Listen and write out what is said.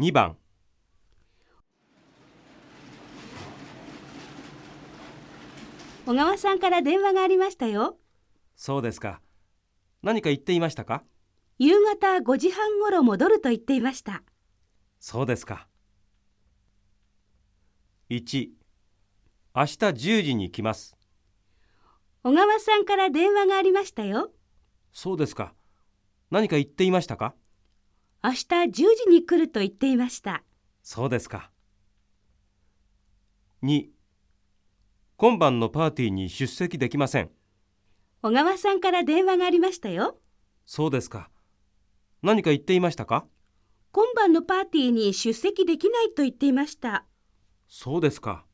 2番。小川さんから電話がありましたよ。そうですか。何か言っていましたか？夕方5時半ごろ戻ると言っていました。そうですか。1明日10時に来ます。小川さんから電話がありましたよ。そうですか。何か言っていましたか？明日10時に来ると言っていました。そうですか2今晩のパーティーに出席できません小川さんから電話がありましたよ。そうですか何か言っていましたか？今晩のパーティーに出席できないと言っていました。そうですか